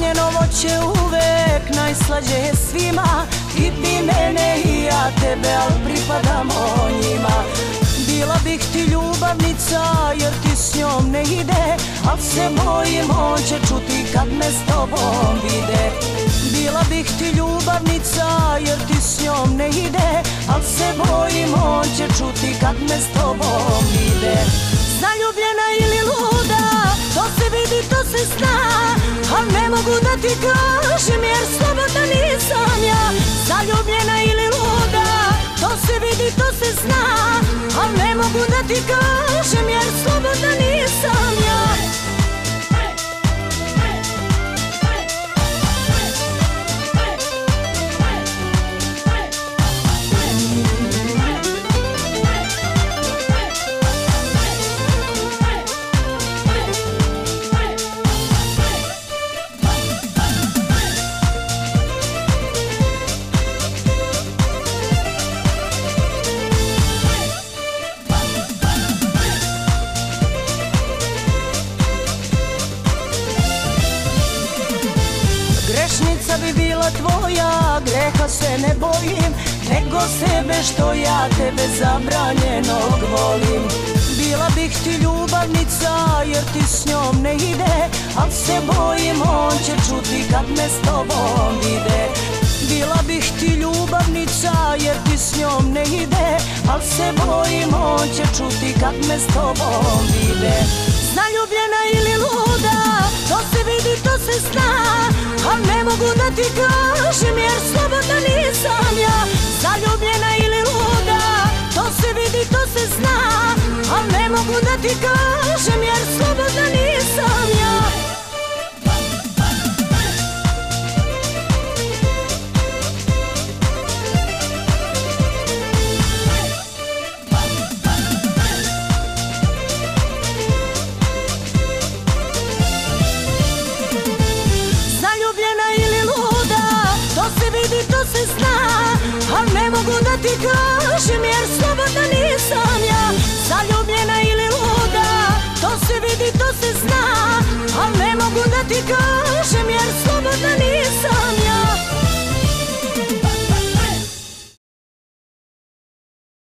Njeno voće uvek najslađe je svima. Ti bi mene i ja tebe, al pripadamo njima. Bila bih ti ljubavnica jer ti s njom ne ide. Al se bojim on će čuti kad me s tobom vide. Bila bih ti ljubavnica jer ti s njom ne ide. Al se bojim on će čuti kad me s tobom vide. Zaljubljena ili ti kažem jer slobodna nisam ja. Zaljubljena ili luda, to se vidi, to se zna Al ne mogu da ti kažem Grešnica bi bila tvoja, greha se ne bojim Nego sebe što ja tebe zabranjenog volim. Bila bih ti ljubavnica jer ti s njom ne ide Al se bojim on će čuti kad me s tobom vide Bila bih ti ljubavnica jer ti s njom ne ide Al se bojim on će čuti kad me s tobom vide Zaljubljena ili luda, mogu da ti kažem jer slobodna nisam ja. Ili luda, to se vidi, to se zna Al ne mogu da ti kažem se zna a ne mogu da ti kažem jer slobodna nisam ja.